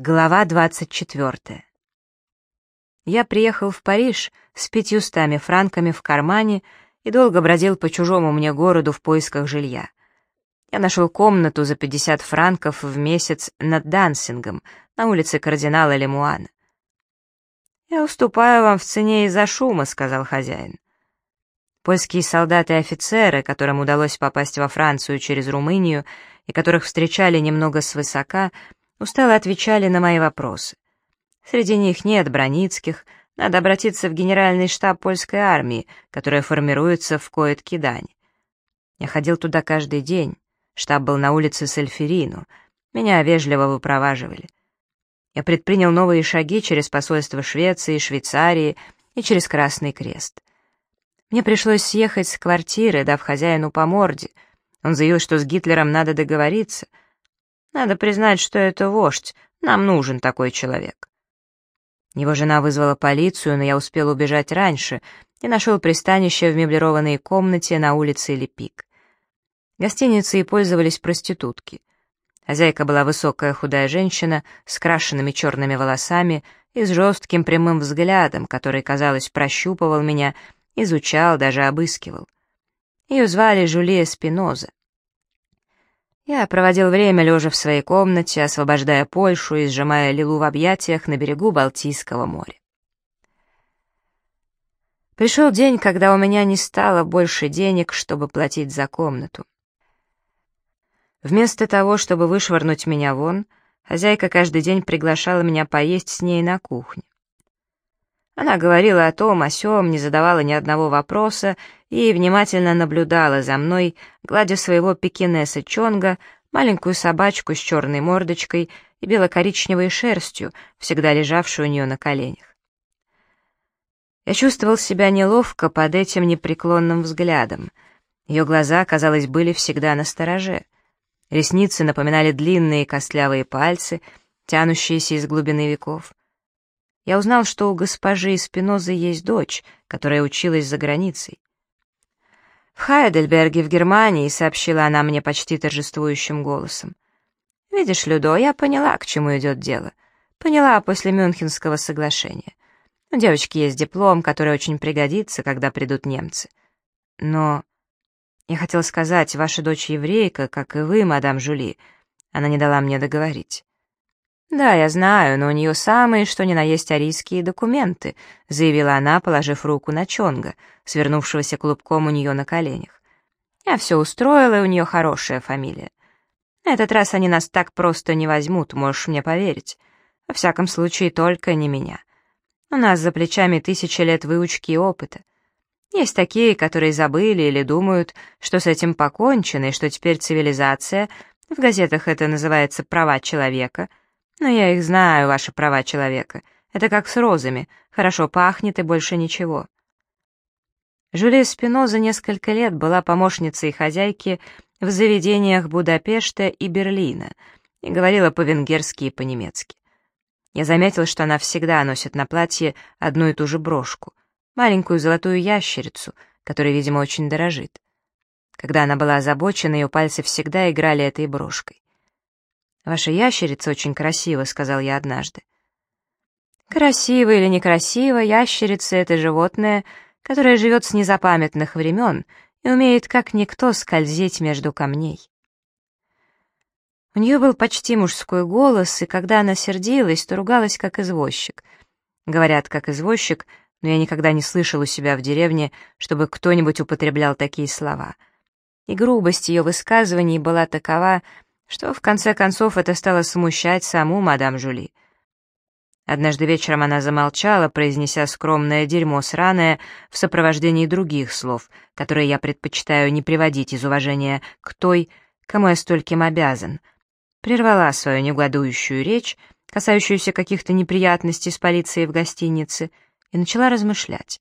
Глава 24. Я приехал в Париж с пятьюстами франками в кармане и долго бродил по чужому мне городу в поисках жилья. Я нашел комнату за 50 франков в месяц над Дансингом на улице кардинала Лемуана. «Я уступаю вам в цене из-за шума», — сказал хозяин. Польские солдаты и офицеры, которым удалось попасть во Францию через Румынию и которых встречали немного свысока, — устало отвечали на мои вопросы. Среди них нет Броницких, надо обратиться в генеральный штаб польской армии, которая формируется в Коэт-Кидане. Я ходил туда каждый день, штаб был на улице Сальферину, меня вежливо выпроваживали. Я предпринял новые шаги через посольство Швеции, Швейцарии и через Красный Крест. Мне пришлось съехать с квартиры, дав хозяину по морде. Он заявил, что с Гитлером надо договориться — надо признать, что это вождь, нам нужен такой человек. Его жена вызвала полицию, но я успел убежать раньше и нашел пристанище в меблированной комнате на улице Лепик. Гостиницей пользовались проститутки. Хозяйка была высокая худая женщина с крашенными черными волосами и с жестким прямым взглядом, который, казалось, прощупывал меня, изучал, даже обыскивал. Ее звали Жулия Спиноза. Я проводил время лежа в своей комнате, освобождая Польшу и сжимая Лилу в объятиях на берегу Балтийского моря. Пришел день, когда у меня не стало больше денег, чтобы платить за комнату. Вместо того, чтобы вышвырнуть меня вон, хозяйка каждый день приглашала меня поесть с ней на кухне. Она говорила о том, о сём, не задавала ни одного вопроса и внимательно наблюдала за мной, гладя своего пекинеса Чонга, маленькую собачку с черной мордочкой и бело-коричневой шерстью, всегда лежавшую у нее на коленях. Я чувствовал себя неловко под этим непреклонным взглядом. Ее глаза, казалось, были всегда на стороже. Ресницы напоминали длинные костлявые пальцы, тянущиеся из глубины веков я узнал, что у госпожи Спинозы есть дочь, которая училась за границей. «В Хайдельберге, в Германии», — сообщила она мне почти торжествующим голосом. «Видишь, Людо, я поняла, к чему идет дело. Поняла после Мюнхенского соглашения. У девочки есть диплом, который очень пригодится, когда придут немцы. Но я хотел сказать, ваша дочь еврейка, как и вы, мадам Жули. Она не дала мне договорить. «Да, я знаю, но у нее самые, что ни на есть арийские документы», заявила она, положив руку на Чонга, свернувшегося клубком у нее на коленях. «Я все устроила, и у нее хорошая фамилия. На этот раз они нас так просто не возьмут, можешь мне поверить. Во всяком случае, только не меня. У нас за плечами тысячи лет выучки и опыта. Есть такие, которые забыли или думают, что с этим покончено, и что теперь цивилизация, в газетах это называется «права человека», но я их знаю, ваши права человека. Это как с розами. Хорошо пахнет и больше ничего. Жюлия Спиноза несколько лет была помощницей хозяйки в заведениях Будапешта и Берлина и говорила по-венгерски и по-немецки. Я заметил, что она всегда носит на платье одну и ту же брошку, маленькую золотую ящерицу, которой, видимо, очень дорожит. Когда она была озабочена, ее пальцы всегда играли этой брошкой. «Ваша ящерица очень красива», — сказал я однажды. Красиво или некрасиво, ящерица — это животное, которое живет с незапамятных времен и умеет как никто скользить между камней. У нее был почти мужской голос, и когда она сердилась, то ругалась как извозчик. Говорят, как извозчик, но я никогда не слышал у себя в деревне, чтобы кто-нибудь употреблял такие слова. И грубость ее высказываний была такова, что в конце концов это стало смущать саму мадам Жули. Однажды вечером она замолчала, произнеся скромное дерьмо сраное в сопровождении других слов, которые я предпочитаю не приводить из уважения к той, кому я стольким обязан. Прервала свою негодующую речь, касающуюся каких-то неприятностей с полицией в гостинице, и начала размышлять.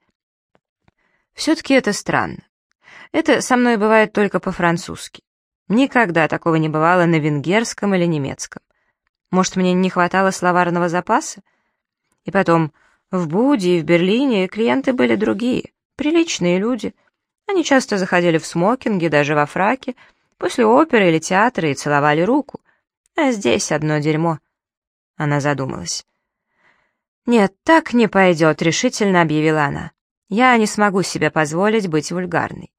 Все-таки это странно. Это со мной бывает только по-французски. Никогда такого не бывало на венгерском или немецком. Может, мне не хватало словарного запаса? И потом, в Буде и в Берлине клиенты были другие, приличные люди. Они часто заходили в смокинге, даже во фраке, после оперы или театра и целовали руку. А здесь одно дерьмо. Она задумалась. «Нет, так не пойдет», — решительно объявила она. «Я не смогу себе позволить быть вульгарной».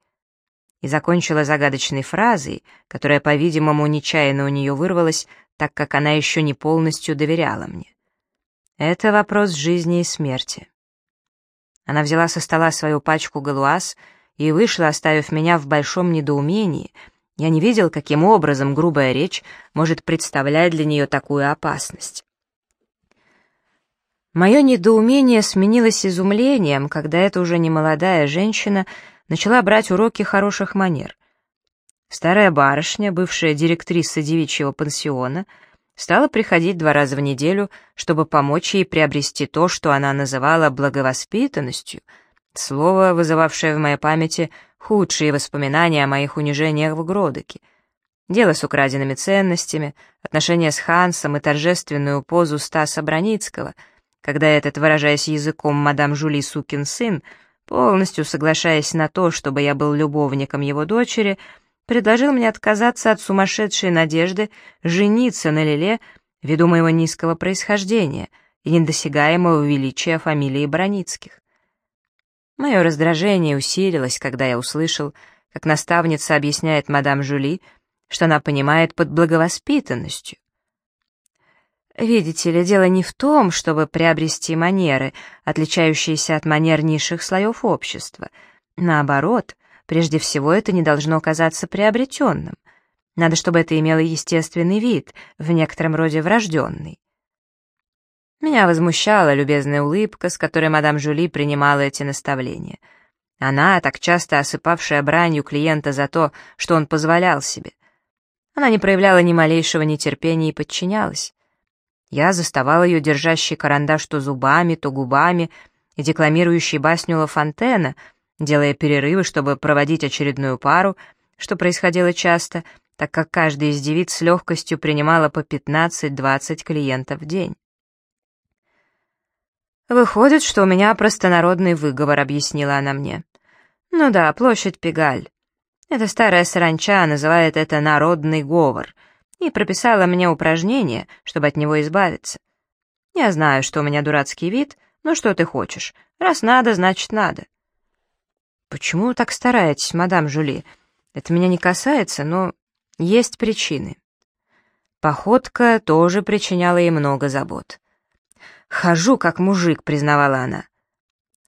И закончила загадочной фразой, которая, по-видимому, нечаянно у нее вырвалась, так как она еще не полностью доверяла мне. Это вопрос жизни и смерти. Она взяла со стола свою пачку галуаз и вышла, оставив меня в большом недоумении. Я не видел, каким образом грубая речь может представлять для нее такую опасность. Мое недоумение сменилось изумлением, когда эта уже немолодая женщина начала брать уроки хороших манер. Старая барышня, бывшая директриса девичьего пансиона, стала приходить два раза в неделю, чтобы помочь ей приобрести то, что она называла благовоспитанностью, слово, вызывавшее в моей памяти худшие воспоминания о моих унижениях в Гродоке. Дело с украденными ценностями, отношения с Хансом и торжественную позу Стаса Броницкого, когда этот, выражаясь языком мадам Жули сукин сын, полностью соглашаясь на то, чтобы я был любовником его дочери, предложил мне отказаться от сумасшедшей надежды жениться на Лиле ввиду моего низкого происхождения и недосягаемого величия фамилии Броницких. Мое раздражение усилилось, когда я услышал, как наставница объясняет мадам Жули, что она понимает под благовоспитанностью. Видите ли, дело не в том, чтобы приобрести манеры, отличающиеся от манер низших слоев общества. Наоборот — Прежде всего, это не должно казаться приобретенным. Надо, чтобы это имело естественный вид, в некотором роде врожденный. Меня возмущала любезная улыбка, с которой мадам Жули принимала эти наставления. Она, так часто осыпавшая бранью клиента за то, что он позволял себе. Она не проявляла ни малейшего нетерпения и подчинялась. Я заставал ее держащий карандаш то зубами, то губами и декламирующий басню Ла Фонтена — делая перерывы, чтобы проводить очередную пару, что происходило часто, так как каждая из девиц с легкостью принимала по 15-20 клиентов в день. «Выходит, что у меня простонародный выговор», — объяснила она мне. «Ну да, площадь Пегаль. Эта старая саранча называет это народный говор и прописала мне упражнение, чтобы от него избавиться. Я знаю, что у меня дурацкий вид, но что ты хочешь? Раз надо, значит надо. «Почему вы так стараетесь, мадам Жули? Это меня не касается, но есть причины». Походка тоже причиняла ей много забот. «Хожу, как мужик», — признавала она.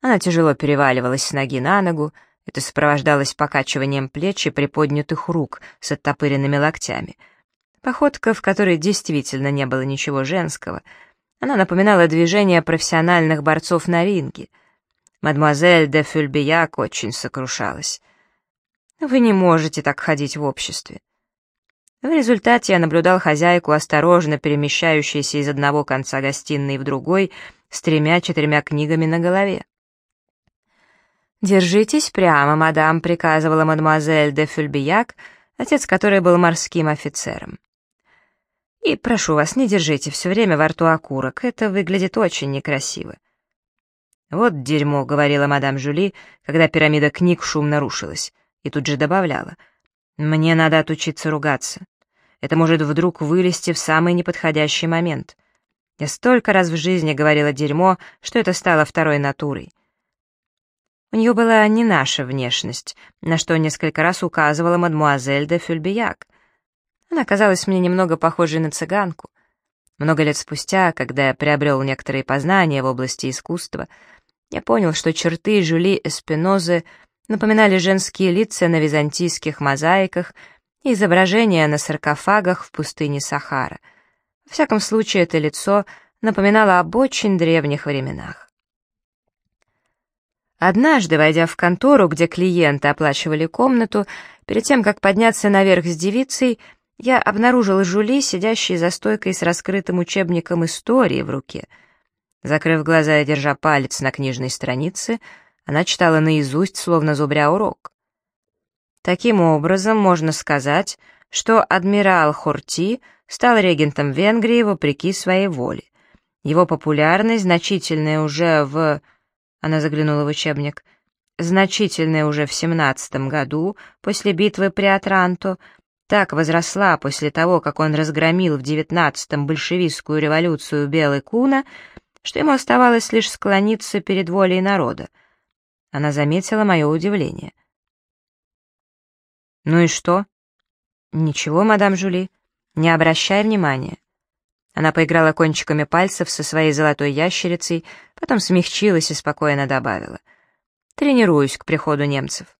Она тяжело переваливалась с ноги на ногу, это сопровождалось покачиванием плеч и приподнятых рук с оттопыренными локтями. Походка, в которой действительно не было ничего женского, она напоминала движение профессиональных борцов на ринге — Мадемуазель де Фюльбияк очень сокрушалась. «Вы не можете так ходить в обществе». В результате я наблюдал хозяйку, осторожно перемещающуюся из одного конца гостиной в другой, с тремя-четырьмя книгами на голове. «Держитесь прямо, мадам», — приказывала мадемуазель де Фюльбияк, отец которой был морским офицером. «И прошу вас, не держите все время во рту окурок, это выглядит очень некрасиво». «Вот дерьмо», — говорила мадам Жюли, когда пирамида книг шумно рушилась, и тут же добавляла. «Мне надо отучиться ругаться. Это может вдруг вылезти в самый неподходящий момент. Я столько раз в жизни говорила дерьмо, что это стало второй натурой». У нее была не наша внешность, на что несколько раз указывала мадмуазель де Фюльбияк. Она казалась мне немного похожей на цыганку. Много лет спустя, когда я приобрел некоторые познания в области искусства, я понял, что черты Жюли Эспинозы напоминали женские лица на византийских мозаиках и изображения на саркофагах в пустыне Сахара. Во всяком случае, это лицо напоминало об очень древних временах. Однажды, войдя в контору, где клиенты оплачивали комнату, перед тем, как подняться наверх с девицей, я обнаружил Жули, сидящей за стойкой с раскрытым учебником истории в руке — Закрыв глаза и держа палец на книжной странице, она читала наизусть, словно зубря урок. Таким образом, можно сказать, что адмирал Хорти стал регентом Венгрии вопреки своей воле. Его популярность, значительная уже в... Она заглянула в учебник. Значительная уже в семнадцатом году, после битвы при Отранто, так возросла после того, как он разгромил в девятнадцатом большевистскую революцию Белый Куна, что ему оставалось лишь склониться перед волей народа. Она заметила мое удивление. «Ну и что?» «Ничего, мадам Жули, не обращай внимания». Она поиграла кончиками пальцев со своей золотой ящерицей, потом смягчилась и спокойно добавила. «Тренируюсь к приходу немцев».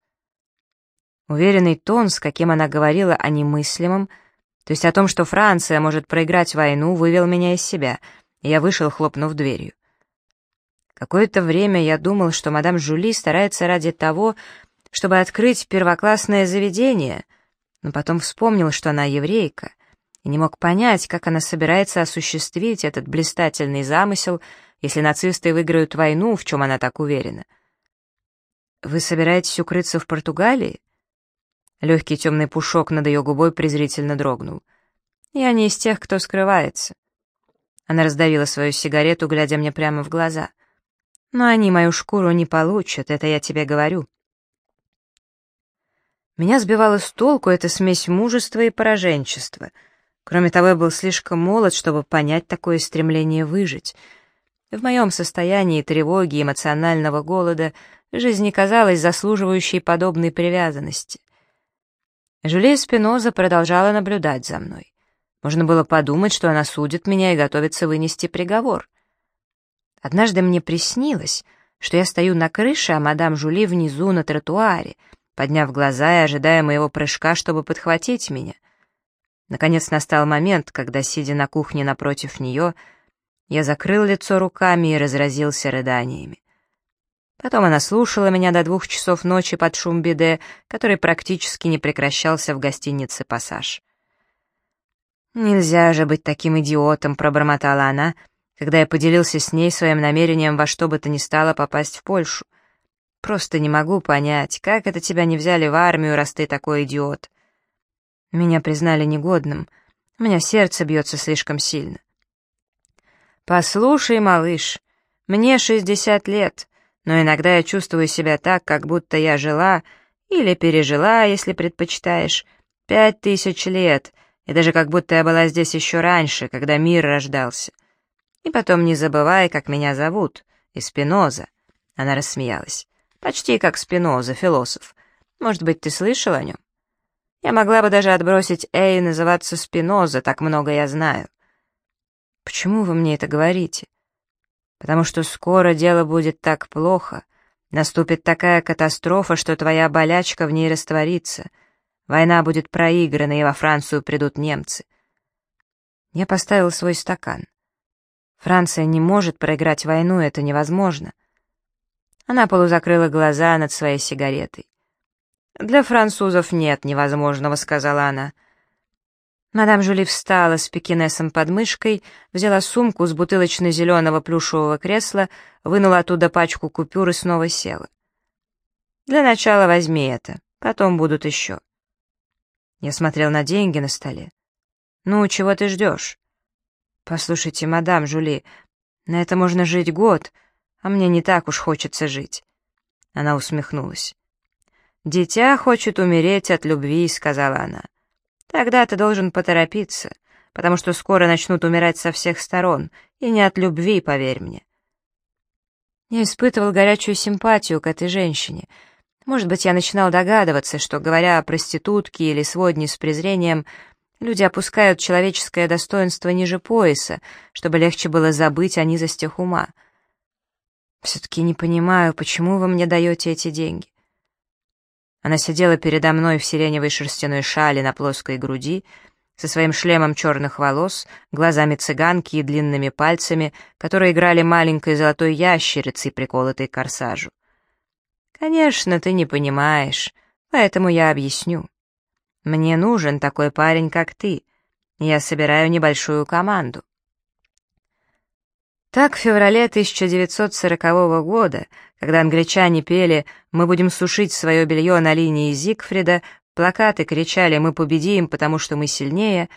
Уверенный тон, с каким она говорила о немыслимом, то есть о том, что Франция может проиграть войну, вывел меня из себя, и я вышел, хлопнув дверью. Какое-то время я думал, что мадам Жули старается ради того, чтобы открыть первоклассное заведение, но потом вспомнил, что она еврейка, и не мог понять, как она собирается осуществить этот блистательный замысел, если нацисты выиграют войну, в чем она так уверена. «Вы собираетесь укрыться в Португалии?» Легкий темный пушок над ее губой презрительно дрогнул. «Я не из тех, кто скрывается». Она раздавила свою сигарету, глядя мне прямо в глаза. «Но они мою шкуру не получат, это я тебе говорю». Меня сбивала с толку эта смесь мужества и пораженчества. Кроме того, я был слишком молод, чтобы понять такое стремление выжить. В моем состоянии тревоги и эмоционального голода жизнь не казалась заслуживающей подобной привязанности. Жюлия Спиноза продолжала наблюдать за мной. Можно было подумать, что она судит меня и готовится вынести приговор. Однажды мне приснилось, что я стою на крыше, а мадам Жули внизу на тротуаре, подняв глаза и ожидая моего прыжка, чтобы подхватить меня. Наконец настал момент, когда, сидя на кухне напротив нее, я закрыл лицо руками и разразился рыданиями. Потом она слушала меня до двух часов ночи под шум биде, который практически не прекращался в гостинице «Пассаж». «Нельзя же быть таким идиотом», — пробормотала она, когда я поделился с ней своим намерением во что бы то ни стало попасть в Польшу. «Просто не могу понять, как это тебя не взяли в армию, раз ты такой идиот?» Меня признали негодным, у меня сердце бьется слишком сильно. «Послушай, малыш, мне шестьдесят лет, но иногда я чувствую себя так, как будто я жила, или пережила, если предпочитаешь, пять тысяч лет, и даже как будто я была здесь еще раньше, когда мир рождался. И потом не забывай, как меня зовут, и Спиноза. Она рассмеялась. Почти как Спиноза, философ. Может быть, ты слышал о нем? Я могла бы даже отбросить «Эй» и называться Спиноза, так много я знаю. Почему вы мне это говорите? Потому что скоро дело будет так плохо, наступит такая катастрофа, что твоя болячка в ней растворится, война будет проиграна, и во Францию придут немцы. Я поставил свой стакан. Франция не может проиграть войну, это невозможно. Она полузакрыла глаза над своей сигаретой. «Для французов нет невозможного», — сказала она. Мадам Жюли встала с пекинесом под мышкой, взяла сумку с бутылочно-зеленого плюшевого кресла, вынула оттуда пачку купюр и снова села. «Для начала возьми это, потом будут еще». Я смотрел на деньги на столе. «Ну, чего ты ждешь?» «Послушайте, мадам Жюли, на это можно жить год, а мне не так уж хочется жить». Она усмехнулась. «Дитя хочет умереть от любви», — сказала она. Тогда ты должен поторопиться, потому что скоро начнут умирать со всех сторон, и не от любви, поверь мне. Я испытывал горячую симпатию к этой женщине. Может быть, я начинал догадываться, что, говоря о проститутке или сводне с презрением, люди опускают человеческое достоинство ниже пояса, чтобы легче было забыть о низостях ума. Все-таки не понимаю, почему вы мне даете эти деньги. Она сидела передо мной в сиреневой шерстяной шале на плоской груди, со своим шлемом черных волос, глазами цыганки и длинными пальцами, которые играли маленькой золотой ящерицей, приколотой к корсажу. «Конечно, ты не понимаешь, поэтому я объясню. Мне нужен такой парень, как ты. Я собираю небольшую команду. Так, в феврале 1940 года, когда англичане пели «Мы будем сушить свое белье на линии Зигфрида», плакаты кричали «Мы победим, потому что мы сильнее»,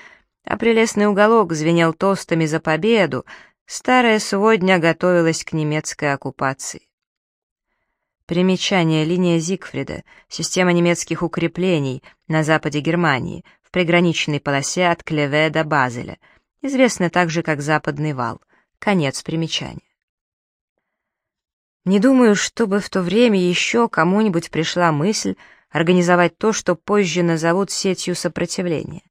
а прелестный уголок звенел тостами за победу, старая сводня готовилась к немецкой оккупации. Примечание. Линия Зигфрида. Система немецких укреплений на западе Германии, приграничной полосе от Клеве до Базеля, известна также как Западный вал. Конец примечания. Не думаю, чтобы в то время еще кому-нибудь пришла мысль организовать то, что позже назовут сетью сопротивления.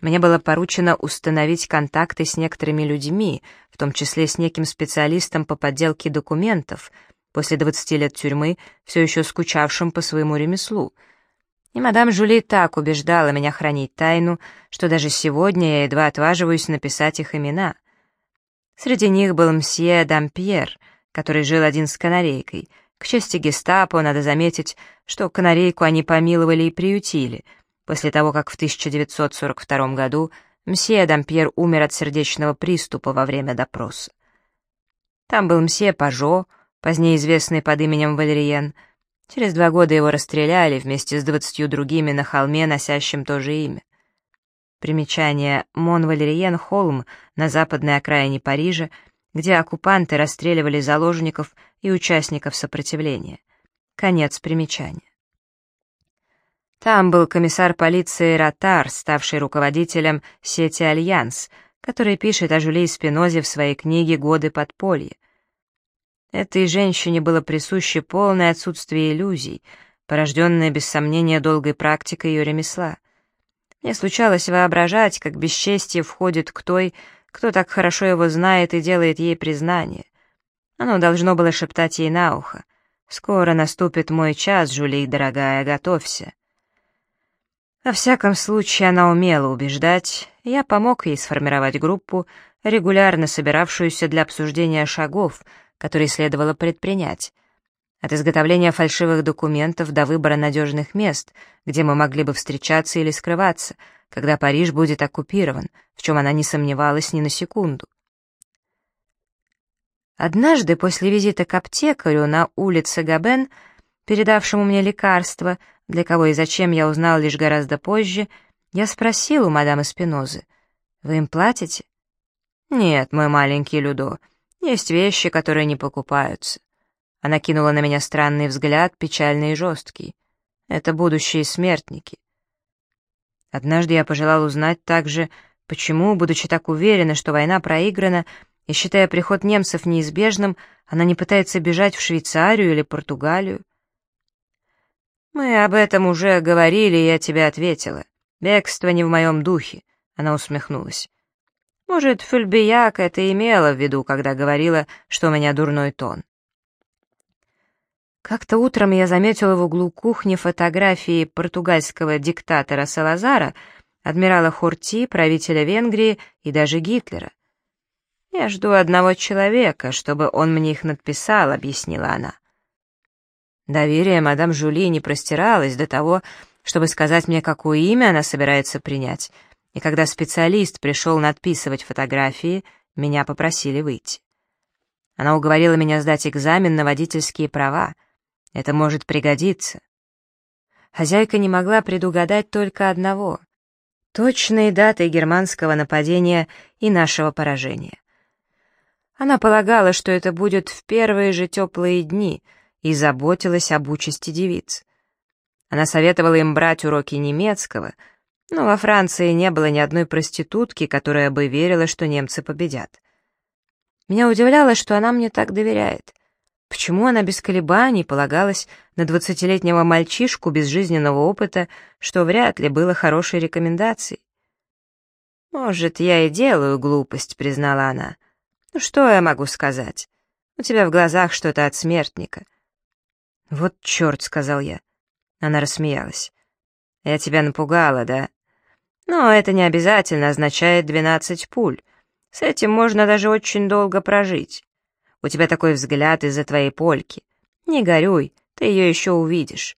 Мне было поручено установить контакты с некоторыми людьми, в том числе с неким специалистом по подделке документов, после 20 лет тюрьмы, все еще скучавшим по своему ремеслу. И мадам Жули так убеждала меня хранить тайну, что даже сегодня я едва отваживаюсь написать их имена. Среди них был мсье Дампьер, который жил один с канарейкой. К чести гестапо, надо заметить, что канарейку они помиловали и приютили, после того, как в 1942 году мсье Дампьер умер от сердечного приступа во время допроса. Там был мсье Пажо, позднее известный под именем Валериен. Через два года его расстреляли вместе с двадцатью другими на холме, носящим то же имя. Примечание Мон-Валериен холм на западной окраине Парижа — где оккупанты расстреливали заложников и участников сопротивления. Конец примечания. Там был комиссар полиции Ротар, ставший руководителем сети «Альянс», который пишет о Жюли Спинозе в своей книге «Годы подполья». Этой женщине было присуще полное отсутствие иллюзий, порожденное, без сомнения, долгой практикой ее ремесла. Мне случалось воображать, как бесчестие входит к той, кто так хорошо его знает и делает ей признание. Оно должно было шептать ей на ухо. «Скоро наступит мой час, Жули, дорогая, готовься». Во всяком случае, она умела убеждать, я помог ей сформировать группу, регулярно собиравшуюся для обсуждения шагов, которые следовало предпринять. От изготовления фальшивых документов до выбора надежных мест, где мы могли бы встречаться или скрываться — когда Париж будет оккупирован, в чем она не сомневалась ни на секунду. Однажды после визита к аптекарю на улице Габен, передавшему мне лекарство, для кого и зачем я узнал лишь гораздо позже, я спросил у мадамы Спинозы, «Вы им платите?» «Нет, мой маленький Людо, есть вещи, которые не покупаются». Она кинула на меня странный взгляд, печальный и жесткий. «Это будущие смертники. Однажды я пожелал узнать также, почему, будучи так уверена, что война проиграна, и считая приход немцев неизбежным, она не пытается бежать в Швейцарию или Португалию. «Мы об этом уже говорили, и я тебе ответила. Бегство не в моем духе», — она усмехнулась. «Может, Фюльбияк это имела в виду, когда говорила, что у меня дурной тон». Как-то утром я заметила в углу кухни фотографии португальского диктатора Салазара, адмирала Хурти, правителя Венгрии и даже Гитлера. «Я жду одного человека, чтобы он мне их надписал», — объяснила она. Доверие мадам Жули не простиралось до того, чтобы сказать мне, какое имя она собирается принять, и когда специалист пришел надписывать фотографии, меня попросили выйти. Она уговорила меня сдать экзамен на водительские права — это может пригодиться. Хозяйка не могла предугадать только одного — точные даты германского нападения и нашего поражения. Она полагала, что это будет в первые же теплые дни, и заботилась об участи девиц. Она советовала им брать уроки немецкого, но во Франции не было ни одной проститутки, которая бы верила, что немцы победят. Меня удивляло, что она мне так доверяет. Почему она без колебаний полагалась на двадцатилетнего мальчишку без жизненного опыта, что вряд ли было хорошей рекомендацией? «Может, я и делаю глупость», — признала она. «Ну что я могу сказать? У тебя в глазах что-то от смертника». «Вот черт», — сказал я. Она рассмеялась. «Я тебя напугала, да? Но это не обязательно означает двенадцать пуль. С этим можно даже очень долго прожить. У тебя такой взгляд из-за твоей польки. Не горюй, ты ее еще увидишь».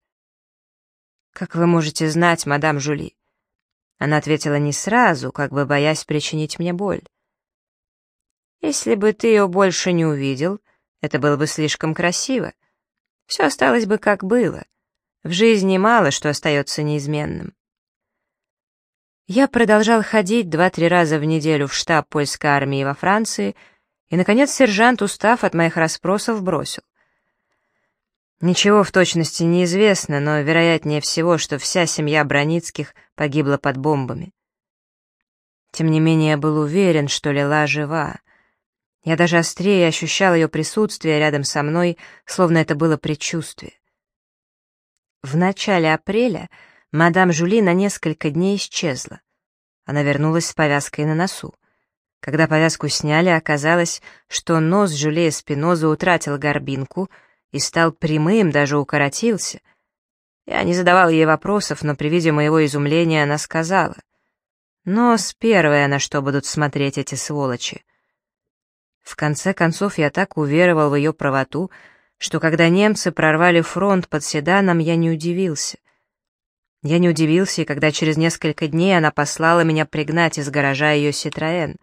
«Как вы можете знать, мадам Жули?» Она ответила не сразу, как бы боясь причинить мне боль. «Если бы ты ее больше не увидел, это было бы слишком красиво. Все осталось бы как было. В жизни мало что остается неизменным». Я продолжал ходить два-три раза в неделю в штаб польской армии во Франции — и, наконец, сержант, устав от моих расспросов, бросил. Ничего в точности не известно, но вероятнее всего, что вся семья Броницких погибла под бомбами. Тем не менее, был уверен, что Лила жива. Я даже острее ощущал ее присутствие рядом со мной, словно это было предчувствие. В начале апреля мадам Жули на несколько дней исчезла. Она вернулась с повязкой на носу. Когда повязку сняли, оказалось, что нос Жюлия Спиноза утратил горбинку — и стал прямым, даже укоротился. Я не задавал ей вопросов, но при виде моего изумления она сказала. «Нос первое, на что будут смотреть эти сволочи». В конце концов, я так уверовал в ее правоту, что когда немцы прорвали фронт под Седаном, я не удивился. Я не удивился, и когда через несколько дней она послала меня пригнать из гаража ее Ситроэн.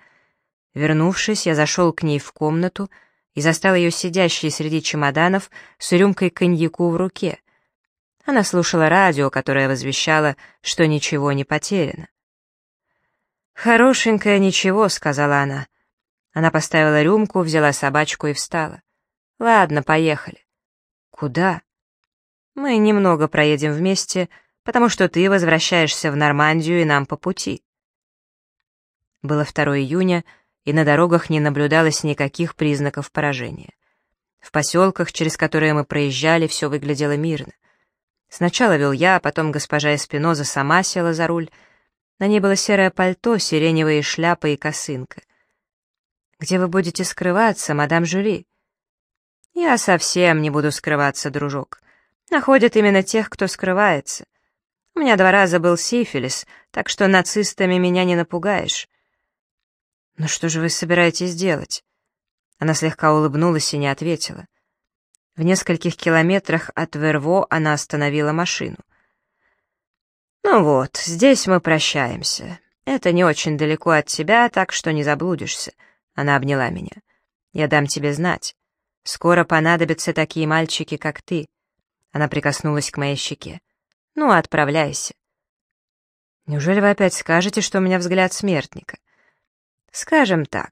Вернувшись, я зашел к ней в комнату — и застал ее сидящей среди чемоданов с рюмкой коньяку в руке. Она слушала радио, которое возвещало, что ничего не потеряно. «Хорошенькое ничего», — сказала она. Она поставила рюмку, взяла собачку и встала. «Ладно, поехали». «Куда?» «Мы немного проедем вместе, потому что ты возвращаешься в Нормандию и нам по пути». Было 2 июня, и на дорогах не наблюдалось никаких признаков поражения. В поселках, через которые мы проезжали, все выглядело мирно. Сначала вел я, а потом госпожа Эспиноза сама села за руль. На ней было серое пальто, сиреневые шляпа и косынка. «Где вы будете скрываться, мадам Жюли?» «Я совсем не буду скрываться, дружок. Находят именно тех, кто скрывается. У меня два раза был сифилис, так что нацистами меня не напугаешь. «Ну что же вы собираетесь делать?» Она слегка улыбнулась и не ответила. В нескольких километрах от Верво она остановила машину. «Ну вот, здесь мы прощаемся. Это не очень далеко от тебя, так что не заблудишься». Она обняла меня. «Я дам тебе знать. Скоро понадобятся такие мальчики, как ты». Она прикоснулась к моей щеке. «Ну, отправляйся». «Неужели вы опять скажете, что у меня взгляд смертника?» Скажем так,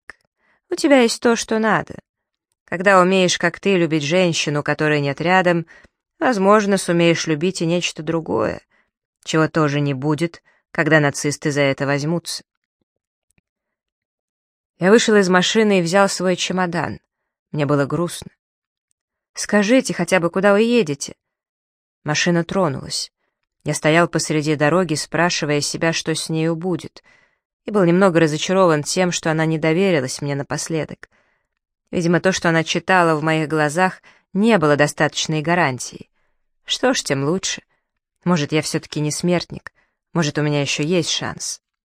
у тебя есть то, что надо. Когда умеешь, как ты, любить женщину, которой нет рядом, возможно, сумеешь любить и нечто другое, чего тоже не будет, когда нацисты за это возьмутся. Я вышел из машины и взял свой чемодан. Мне было грустно. «Скажите хотя бы, куда вы едете?» Машина тронулась. Я стоял посреди дороги, спрашивая себя, что с нею будет — и был немного разочарован тем, что она не доверилась мне напоследок. Видимо, то, что она читала в моих глазах, не было достаточной гарантией. Что ж, тем лучше. Может, я все-таки не смертник. Может, у меня еще есть шанс.